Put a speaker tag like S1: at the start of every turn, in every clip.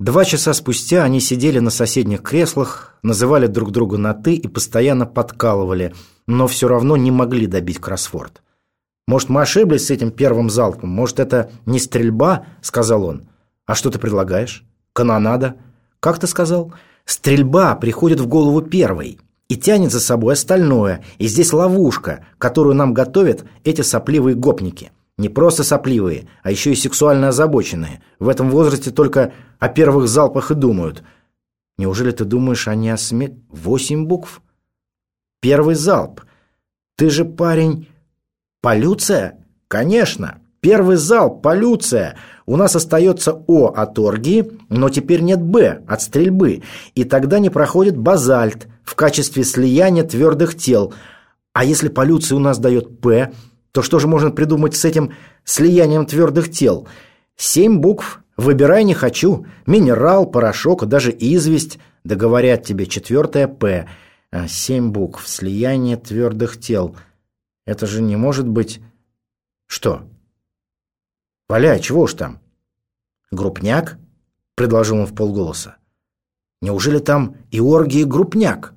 S1: Два часа спустя они сидели на соседних креслах, называли друг друга на «ты» и постоянно подкалывали, но все равно не могли добить кроссворд. «Может, мы ошиблись с этим первым залпом? Может, это не стрельба?» — сказал он. «А что ты предлагаешь? Канонада?» «Как ты сказал?» «Стрельба приходит в голову первой и тянет за собой остальное, и здесь ловушка, которую нам готовят эти сопливые гопники». Не просто сопливые, а еще и сексуально озабоченные. В этом возрасте только о первых залпах и думают. Неужели ты думаешь, они о Восемь букв? Первый залп. Ты же парень... Полюция? Конечно. Первый залп, полюция. У нас остается О от оргии, но теперь нет Б от стрельбы. И тогда не проходит базальт в качестве слияния твердых тел. А если полюция у нас дает П, то что же можно придумать с этим слиянием твердых тел? Семь букв. Выбирай не хочу. Минерал, порошок, даже известь. Да говорят тебе четвертое «П». А, семь букв. Слияние твердых тел. Это же не может быть... Что? Валяй, чего уж там? Группняк? Предложил он в полголоса. Неужели там и оргии группняк?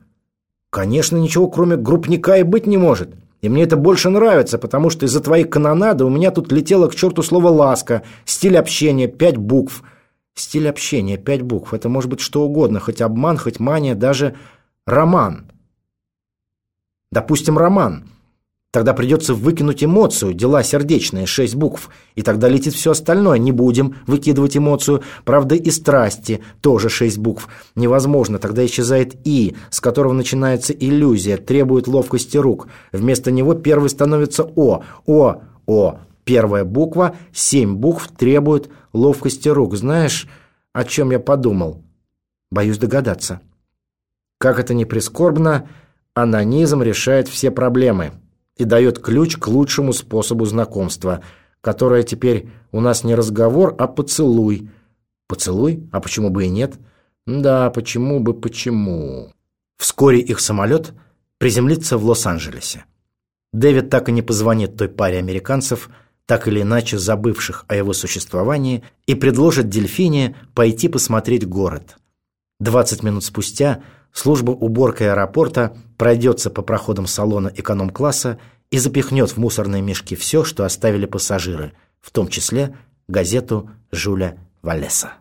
S1: Конечно, ничего кроме группника и быть не может. И мне это больше нравится, потому что из-за твоей канонады у меня тут летело к черту слово «ласка», стиль общения, пять букв. Стиль общения, пять букв. Это может быть что угодно, хоть обман, хоть мания, даже роман. Допустим, роман. Тогда придется выкинуть эмоцию, дела сердечные, шесть букв. И тогда летит все остальное. Не будем выкидывать эмоцию. Правда, и страсти, тоже шесть букв. Невозможно. Тогда исчезает «и», с которого начинается иллюзия, требует ловкости рук. Вместо него первый становится «о». «О», «о». Первая буква, семь букв требует ловкости рук. Знаешь, о чем я подумал? Боюсь догадаться. Как это ни прискорбно, анонизм решает все проблемы и дает ключ к лучшему способу знакомства, которое теперь у нас не разговор, а поцелуй. Поцелуй? А почему бы и нет? Да, почему бы почему? Вскоре их самолет приземлится в Лос-Анджелесе. Дэвид так и не позвонит той паре американцев, так или иначе забывших о его существовании, и предложит Дельфине пойти посмотреть город. 20 минут спустя служба уборки аэропорта пройдется по проходам салона эконом-класса и запихнет в мусорные мешки все, что оставили пассажиры, в том числе газету Жуля Валеса.